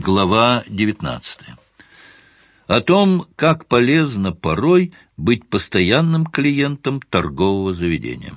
Глава 19. О том, как полезно порой быть постоянным клиентом торгового заведения.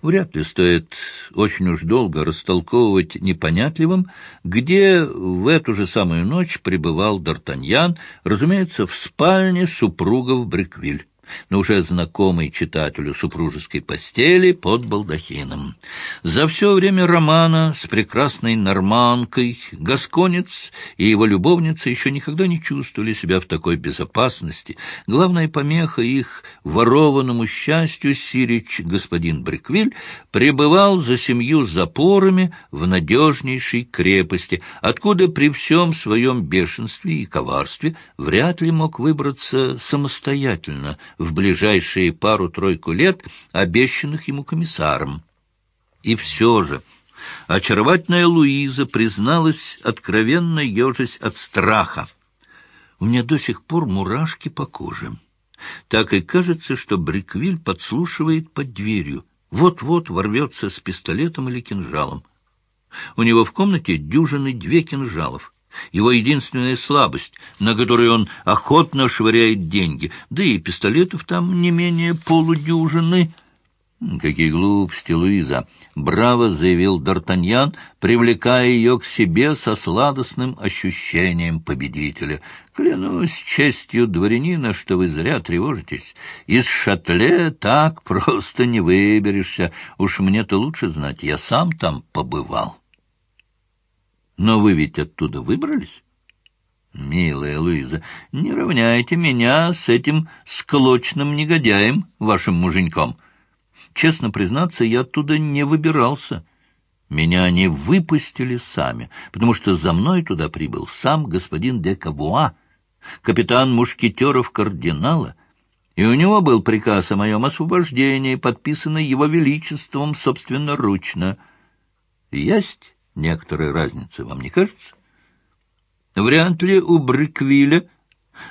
Вряд ли стоит очень уж долго растолковывать непонятливым, где в эту же самую ночь пребывал Д'Артаньян, разумеется, в спальне супругов Бриквиль но уже знакомый читателю супружеской постели под балдахином. За все время романа с прекрасной норманкой Гасконец и его любовница еще никогда не чувствовали себя в такой безопасности. Главная помеха их ворованному счастью Сирич господин Бриквиль пребывал за семью запорами в надежнейшей крепости, откуда при всем своем бешенстве и коварстве вряд ли мог выбраться самостоятельно в ближайшие пару-тройку лет, обещанных ему комиссаром. И все же очаровательная Луиза призналась, откровенно ежась от страха. У меня до сих пор мурашки по коже. Так и кажется, что Бриквиль подслушивает под дверью. Вот-вот ворвется с пистолетом или кинжалом. У него в комнате дюжины две кинжалов его единственная слабость, на которую он охотно швыряет деньги, да и пистолетов там не менее полудюжины. «Какие глупости, Луиза!» — браво заявил Д'Артаньян, привлекая ее к себе со сладостным ощущением победителя. «Клянусь честью дворянина, что вы зря тревожитесь. Из шатле так просто не выберешься. Уж мне-то лучше знать, я сам там побывал». Но вы ведь оттуда выбрались? Милая Луиза, не равняйте меня с этим склочным негодяем, вашим муженьком. Честно признаться, я оттуда не выбирался. Меня они выпустили сами, потому что за мной туда прибыл сам господин де Кавуа, капитан мушкетеров кардинала, и у него был приказ о моем освобождении, подписанный его величеством собственноручно. Есть некоторая разница, вам не кажется? Вряд ли у Бриквиля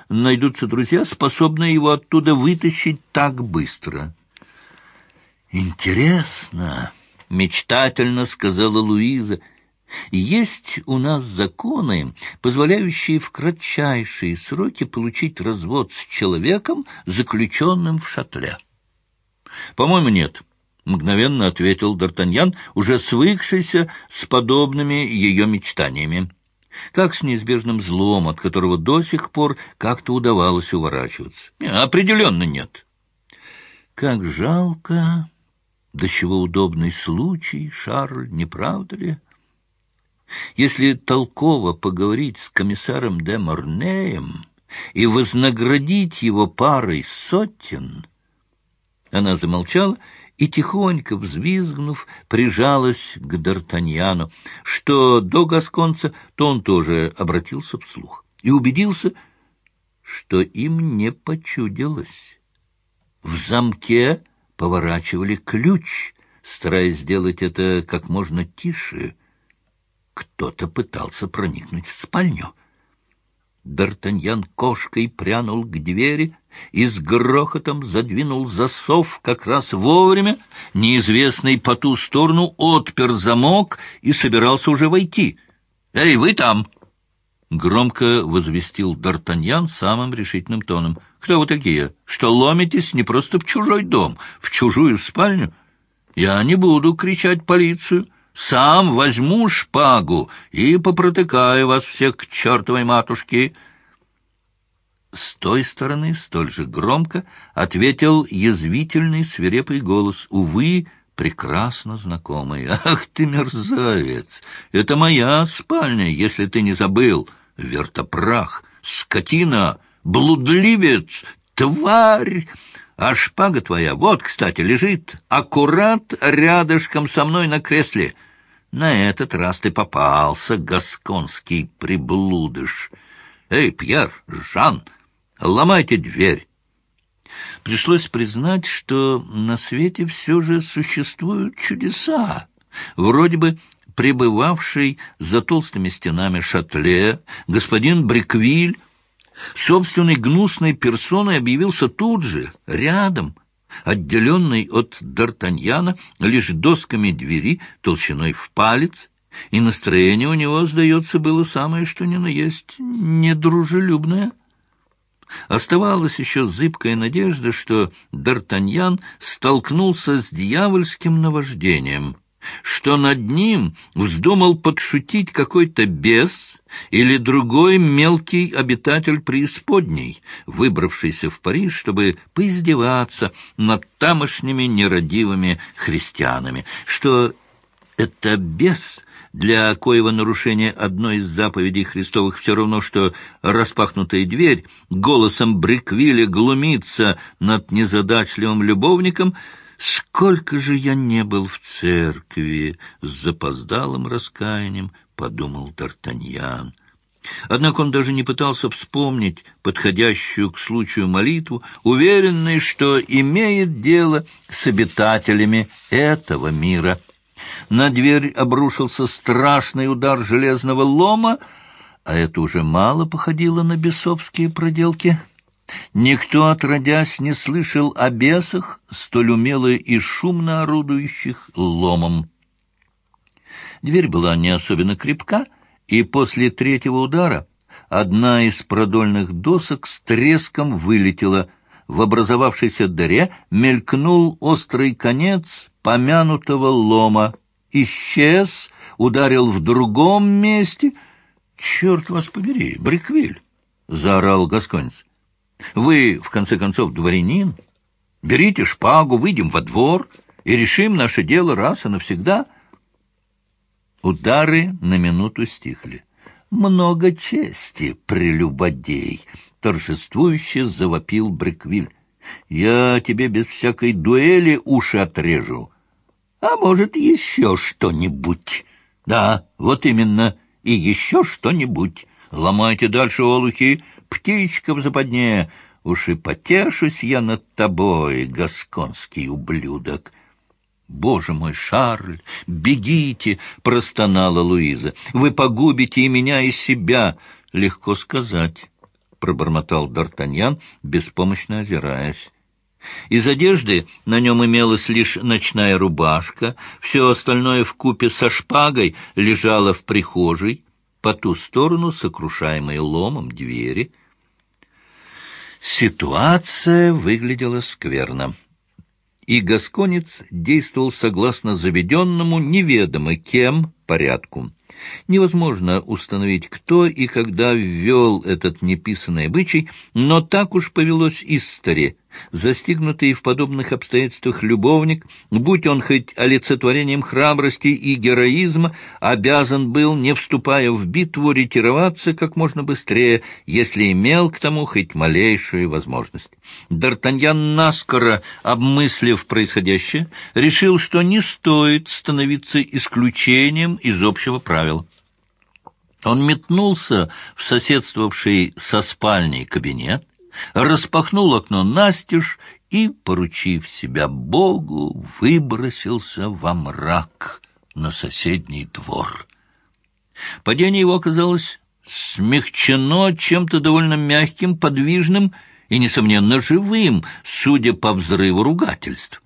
найдутся друзья, способные его оттуда вытащить так быстро. «Интересно», — мечтательно сказала Луиза, — «есть у нас законы, позволяющие в кратчайшие сроки получить развод с человеком, заключенным в шатле?» «По-моему, нет». — мгновенно ответил Д'Артаньян, уже свыкшийся с подобными ее мечтаниями. Как с неизбежным злом, от которого до сих пор как-то удавалось уворачиваться. Определенно нет. Как жалко, до чего удобный случай, Шарль, не правда ли? Если толково поговорить с комиссаром де Морнеем и вознаградить его парой сотен... Она замолчала и, тихонько взвизгнув, прижалась к Д'Артаньяну. Что до Гасконца, то он тоже обратился вслух и убедился, что им не почудилось. В замке поворачивали ключ, стараясь сделать это как можно тише. Кто-то пытался проникнуть в спальню. Д'Артаньян кошкой прянул к двери и с грохотом задвинул засов как раз вовремя. Неизвестный по ту сторону отпер замок и собирался уже войти. «Эй, вы там!» Громко возвестил Д'Артаньян самым решительным тоном. «Кто вы такие? Что ломитесь не просто в чужой дом, в чужую спальню? Я не буду кричать полицию». Сам возьму шпагу и попротыкаю вас всех к чертовой матушке. С той стороны столь же громко ответил язвительный свирепый голос, увы, прекрасно знакомый. «Ах ты, мерзавец! Это моя спальня, если ты не забыл! Вертопрах! Скотина! Блудливец! Тварь!» А шпага твоя, вот, кстати, лежит аккурат рядышком со мной на кресле. На этот раз ты попался, гасконский приблудыш. Эй, Пьер, Жан, ломайте дверь. Пришлось признать, что на свете все же существуют чудеса. Вроде бы пребывавший за толстыми стенами шатле господин Бриквиль собственной гнусной персоной объявился тут же, рядом, отделенный от Д'Артаньяна лишь досками двери толщиной в палец, и настроение у него, сдается, было самое что ни на есть недружелюбное. Оставалась еще зыбкая надежда, что Д'Артаньян столкнулся с дьявольским наваждением, что над ним вздумал подшутить какой-то бес или другой мелкий обитатель преисподней, выбравшийся в Париж, чтобы поиздеваться над тамошними нерадивыми христианами, что это бес для коего нарушения одной из заповедей Христовых все равно, что распахнутая дверь голосом Бриквиля глумится над незадачливым любовником, «Сколько же я не был в церкви!» — с запоздалым раскаянием подумал Д'Артаньян. Однако он даже не пытался вспомнить подходящую к случаю молитву, уверенный, что имеет дело с обитателями этого мира — на дверь обрушился страшный удар железного лома, а это уже мало походило на бесовские проделки. Никто, отродясь, не слышал о бесах, столь умело и шумно орудующих ломом. Дверь была не особенно крепка, и после третьего удара одна из продольных досок с треском вылетела. В образовавшейся дыре мелькнул острый конец помянутого лома, исчез, ударил в другом месте. — Черт вас побери, Бриквиль! — заорал Гасконец. — Вы, в конце концов, дворянин. Берите шпагу, выйдем во двор и решим наше дело раз и навсегда. Удары на минуту стихли. «Много чести, прелюбодей!» — торжествующе завопил Бриквиль. «Я тебе без всякой дуэли уши отрежу а может, еще что-нибудь. Да, вот именно, и еще что-нибудь. Ломайте дальше, олухи, птичка в западне. Уж и потешусь я над тобой, гасконский ублюдок. «Боже мой, Шарль, бегите!» — простонала Луиза. «Вы погубите и меня, и себя!» «Легко сказать», — пробормотал Д'Артаньян, беспомощно озираясь. Из одежды на нем имелась лишь ночная рубашка, все остальное в купе со шпагой лежало в прихожей, по ту сторону сокрушаемой ломом двери. Ситуация выглядела скверно. И Гасконец действовал согласно заведенному, неведомо кем, порядку. Невозможно установить, кто и когда ввел этот неписанный обычай, но так уж повелось истори. Застигнутый в подобных обстоятельствах любовник, будь он хоть олицетворением храбрости и героизма, обязан был, не вступая в битву, ретироваться как можно быстрее, если имел к тому хоть малейшую возможность. Д'Артаньян, наскоро обмыслив происходящее, решил, что не стоит становиться исключением из общего правила. Он метнулся в соседствовавший со спальней кабинет, распахнул окно настежь и, поручив себя Богу, выбросился во мрак на соседний двор. Падение его оказалось смягчено чем-то довольно мягким, подвижным и, несомненно, живым, судя по взрыву ругательств.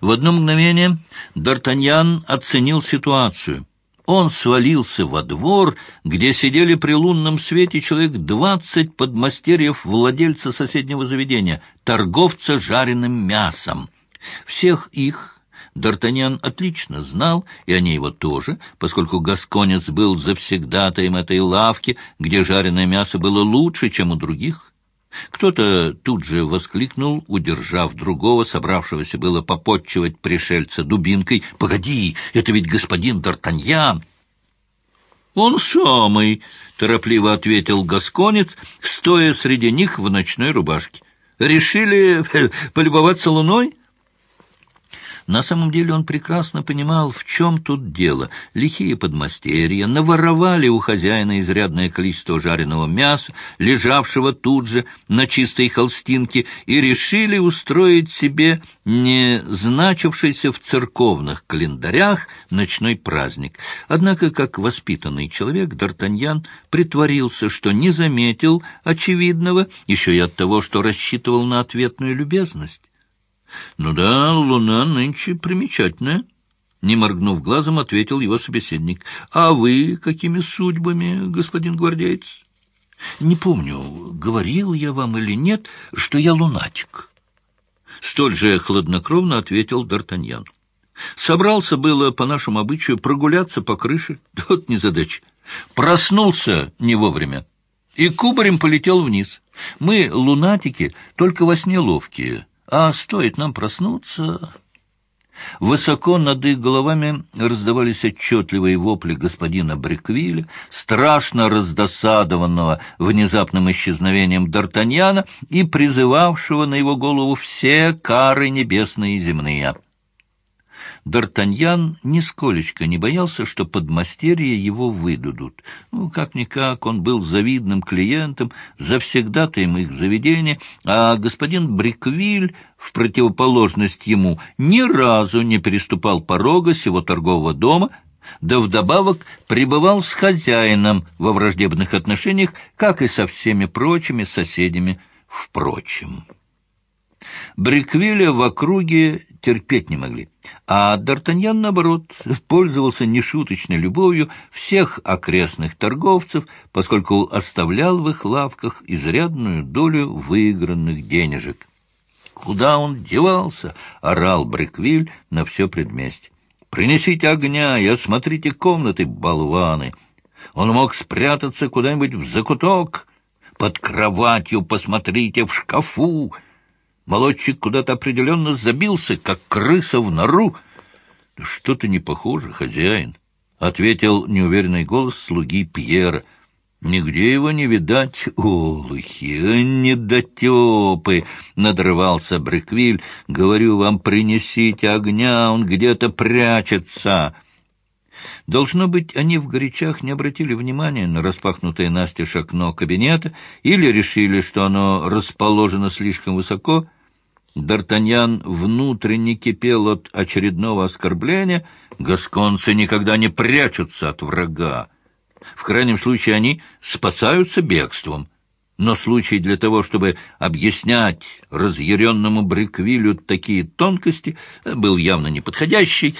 В одно мгновение Д'Артаньян оценил ситуацию — он свалился во двор, где сидели при лунном свете человек двадцать подмастерьев владельца соседнего заведения, торговца жареным мясом. Всех их Д'Артаньян отлично знал, и они его тоже, поскольку Гасконец был завсегдатаем этой лавки, где жареное мясо было лучше, чем у других. Кто-то тут же воскликнул, удержав другого, собравшегося было попотчевать пришельца дубинкой. «Погоди, это ведь господин Д'Артаньян!» «Он самый!» — торопливо ответил Гасконец, стоя среди них в ночной рубашке. «Решили полюбоваться луной?» На самом деле он прекрасно понимал, в чем тут дело. Лихие подмастерья наворовали у хозяина изрядное количество жареного мяса, лежавшего тут же на чистой холстинке, и решили устроить себе не значившийся в церковных календарях ночной праздник. Однако, как воспитанный человек, Д'Артаньян притворился, что не заметил очевидного, еще и от того, что рассчитывал на ответную любезность. Ну да, луна нынче примечательная. Не моргнув глазом, ответил его собеседник. — А вы какими судьбами, господин гвардеец? — Не помню, говорил я вам или нет, что я лунатик. Столь же хладнокровно ответил Д'Артаньян. Собрался было, по нашему обычаю, прогуляться по крыше. Вот незадача. Проснулся не вовремя. И кубарем полетел вниз. Мы, лунатики, только во сне ловкие. А стоит нам проснуться... Высоко над их головами раздавались отчетливые вопли господина Бриквиля, страшно раздосадованного внезапным исчезновением Д'Артаньяна и призывавшего на его голову все кары небесные и земные. Д'Артаньян нисколечко не боялся, что подмастерья его выдадут. Ну, как-никак, он был завидным клиентом, завсегдатаем их заведения, а господин Бриквиль, в противоположность ему, ни разу не переступал порога сего торгового дома, да вдобавок пребывал с хозяином во враждебных отношениях, как и со всеми прочими соседями впрочем. Бриквиля в округе терпеть не могли. А Д'Артаньян, наоборот, пользовался нешуточной любовью всех окрестных торговцев, поскольку оставлял в их лавках изрядную долю выигранных денежек. «Куда он девался?» — орал Бриквиль на все предместье. «Принесите огня и осмотрите комнаты, болваны!» Он мог спрятаться куда-нибудь в закуток, под кроватью посмотрите, в шкафу, Молодчик куда-то определенно забился, как крыса в нору. — Что-то не похоже, хозяин, — ответил неуверенный голос слуги Пьера. — Нигде его не видать. Олухи, недотепы! — надрывался Бреквиль. — Говорю вам, принесите огня, он где-то прячется. Должно быть, они в горячах не обратили внимания на распахнутое настежь окно кабинета или решили, что оно расположено слишком высоко. Д'Артаньян внутренне кипел от очередного оскорбления. Гасконцы никогда не прячутся от врага. В крайнем случае они спасаются бегством. Но случай для того, чтобы объяснять разъяренному Бриквилю такие тонкости, был явно неподходящий.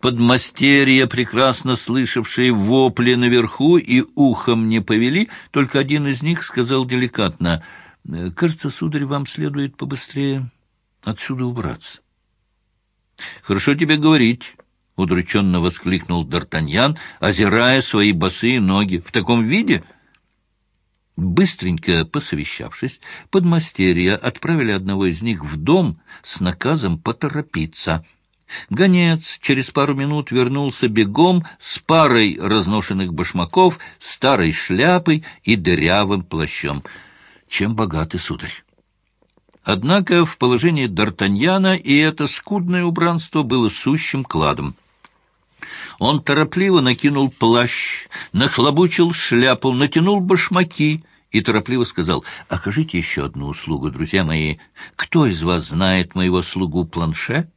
Подмастерья, прекрасно слышавшие вопли наверху и ухом не повели, только один из них сказал деликатно, «Кажется, сударь, вам следует побыстрее отсюда убраться. — Хорошо тебе говорить, — удрученно воскликнул Д'Артаньян, озирая свои босые ноги. — В таком виде... Быстренько посовещавшись, подмастерья отправили одного из них в дом с наказом поторопиться. Гонец через пару минут вернулся бегом с парой разношенных башмаков, старой шляпой и дырявым плащом. Чем богаты, сударь? Однако в положении Д'Артаньяна и это скудное убранство было сущим кладом. Он торопливо накинул плащ, нахлобучил шляпу, натянул башмаки и торопливо сказал, «Окажите еще одну услугу, друзья мои. Кто из вас знает моего слугу Планше?»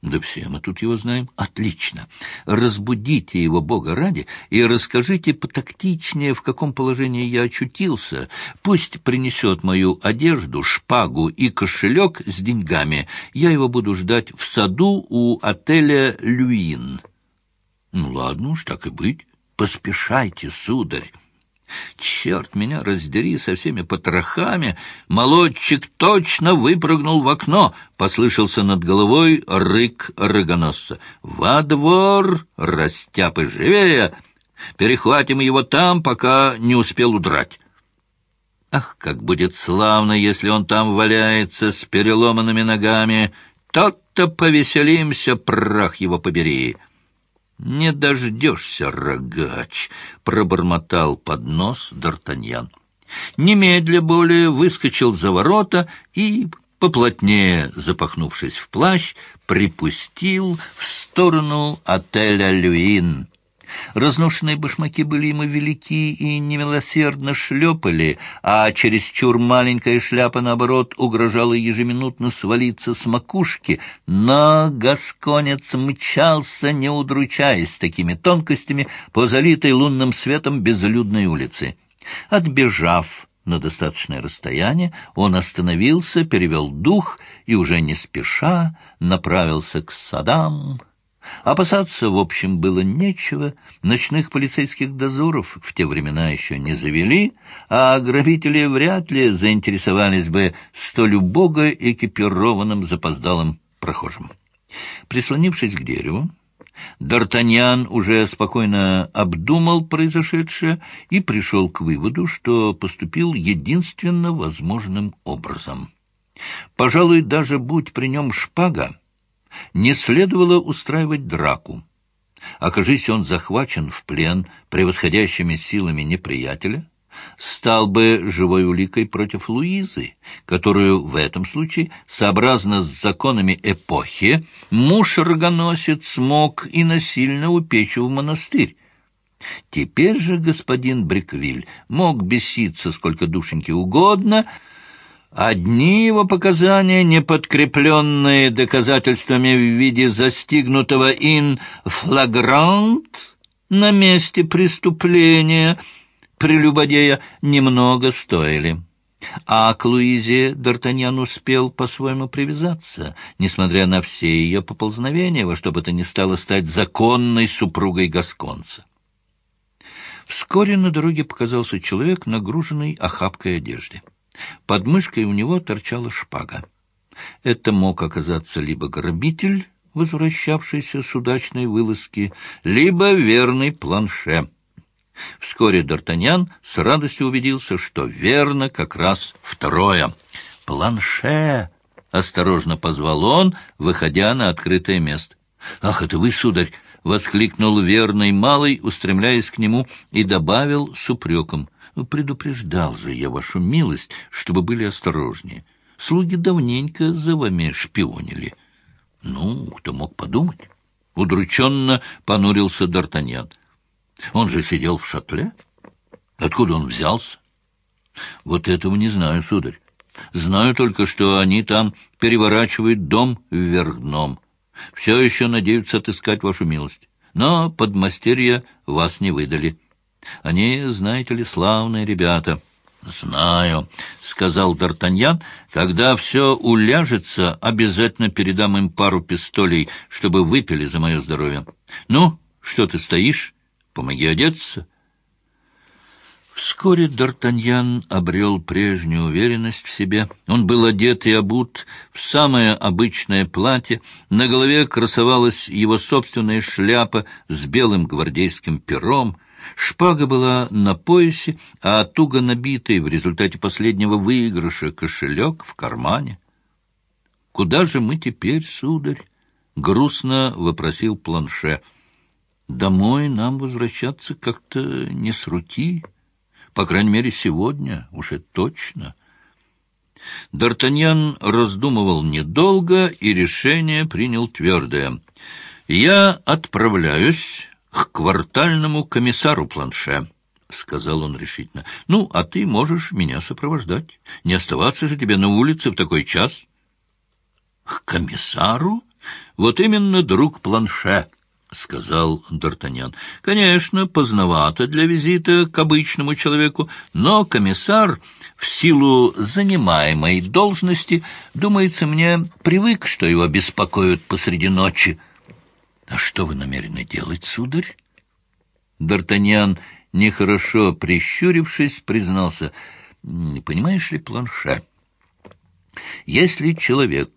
Да все мы тут его знаем. Отлично. Разбудите его, Бога ради, и расскажите потактичнее, в каком положении я очутился. Пусть принесет мою одежду, шпагу и кошелек с деньгами. Я его буду ждать в саду у отеля «Люин». Ну, ладно уж, так и быть. Поспешайте, сударь. Черт меня раздери со всеми потрохами! Молодчик точно выпрыгнул в окно! Послышался над головой рык рогоносца. «Во двор! Растяпы живее! Перехватим его там, пока не успел удрать!» Ах, как будет славно, если он там валяется с переломанными ногами! Тот-то повеселимся, прах его побери! «Не дождешься, рогач!» — пробормотал под нос Д'Артаньян. Немедля более выскочил за ворота и, поплотнее запахнувшись в плащ, припустил в сторону отеля «Люин». Разношенные башмаки были ему велики и немилосердно шлепали, а чересчур маленькая шляпа, наоборот, угрожала ежеминутно свалиться с макушки, но гасконец мчался, не удручаясь такими тонкостями, по залитой лунным светом безлюдной улице. Отбежав на достаточное расстояние, он остановился, перевел дух и уже не спеша направился к садам, Опасаться, в общем, было нечего. Ночных полицейских дозоров в те времена еще не завели, а грабители вряд ли заинтересовались бы столь убого экипированным запоздалым прохожим. Прислонившись к дереву, Д'Артаньян уже спокойно обдумал произошедшее и пришел к выводу, что поступил единственно возможным образом. Пожалуй, даже будь при нем шпага, не следовало устраивать драку. Окажись он захвачен в плен превосходящими силами неприятеля, стал бы живой уликой против Луизы, которую в этом случае, сообразно с законами эпохи, муж-рогоносец смог и насильно упечь в монастырь. Теперь же господин Бриквиль мог беситься сколько душеньки угодно, Одни его показания, не подкрепленные доказательствами в виде застигнутого ин флагрант на месте преступления — прелюбодея немного стоили. А к Луизе Д'Артаньян успел по-своему привязаться, несмотря на все ее поползновения, во что бы то ни стало стать законной супругой Гасконца. Вскоре на дороге показался человек, нагруженный охапкой одежды. Под мышкой у него торчала шпага. Это мог оказаться либо грабитель, возвращавшийся с удачной вылазки, либо верный планше — Вскоре Д'Артаньян с радостью убедился, что верно как раз второе. «Планше!» — осторожно позвал он, выходя на открытое место. «Ах, это вы, сударь!» — воскликнул верный малый, устремляясь к нему, и добавил с упреком. «Ну, «Предупреждал же я вашу милость, чтобы были осторожнее. Слуги давненько за вами шпионили». «Ну, кто мог подумать?» Удрученно понурился Д'Артаньян. Он же сидел в шатле. Откуда он взялся? Вот этого не знаю, сударь. Знаю только, что они там переворачивают дом вверх дном. Все еще надеются отыскать вашу милость. Но подмастерья вас не выдали. Они, знаете ли, славные ребята. — Знаю, — сказал Д'Артаньян. — Когда все уляжется, обязательно передам им пару пистолей, чтобы выпили за мое здоровье. Ну, что ты стоишь? Помоги одеться. Вскоре Д'Артаньян обрел прежнюю уверенность в себе. Он был одет и обут в самое обычное платье, на голове красовалась его собственная шляпа с белым гвардейским пером, шпага была на поясе, а туго набитый в результате последнего выигрыша кошелек в кармане. «Куда же мы теперь, сударь?» — грустно вопросил планше — Домой нам возвращаться как-то не с руки. По крайней мере, сегодня, уже точно. Д'Артаньян раздумывал недолго и решение принял твердое. «Я отправляюсь к квартальному комиссару Планше», — сказал он решительно. «Ну, а ты можешь меня сопровождать. Не оставаться же тебе на улице в такой час». «К комиссару? Вот именно, друг Планше». — сказал Д'Артаньян. — Конечно, поздновато для визита к обычному человеку, но комиссар, в силу занимаемой должности, думается мне, привык, что его беспокоят посреди ночи. — А что вы намерены делать, сударь? Д'Артаньян, нехорошо прищурившись, признался. — Понимаешь ли, планше, если человек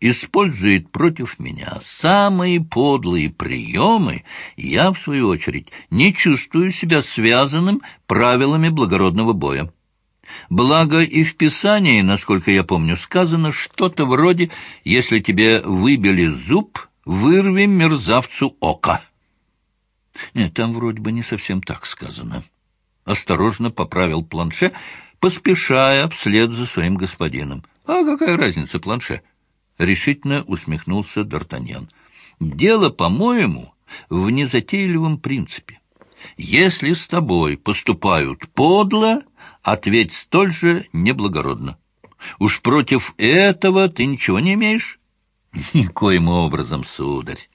использует против меня самые подлые приемы, я, в свою очередь, не чувствую себя связанным правилами благородного боя. Благо и в Писании, насколько я помню, сказано что-то вроде «Если тебе выбили зуб, вырви мерзавцу око». Нет, там вроде бы не совсем так сказано. Осторожно поправил планше, поспешая вслед за своим господином. А какая разница, планше? — решительно усмехнулся Д'Артаньян. «Дело, по-моему, в незатейливом принципе. Если с тобой поступают подло, ответь столь же неблагородно. Уж против этого ты ничего не имеешь?» «Никоим образом, сударь».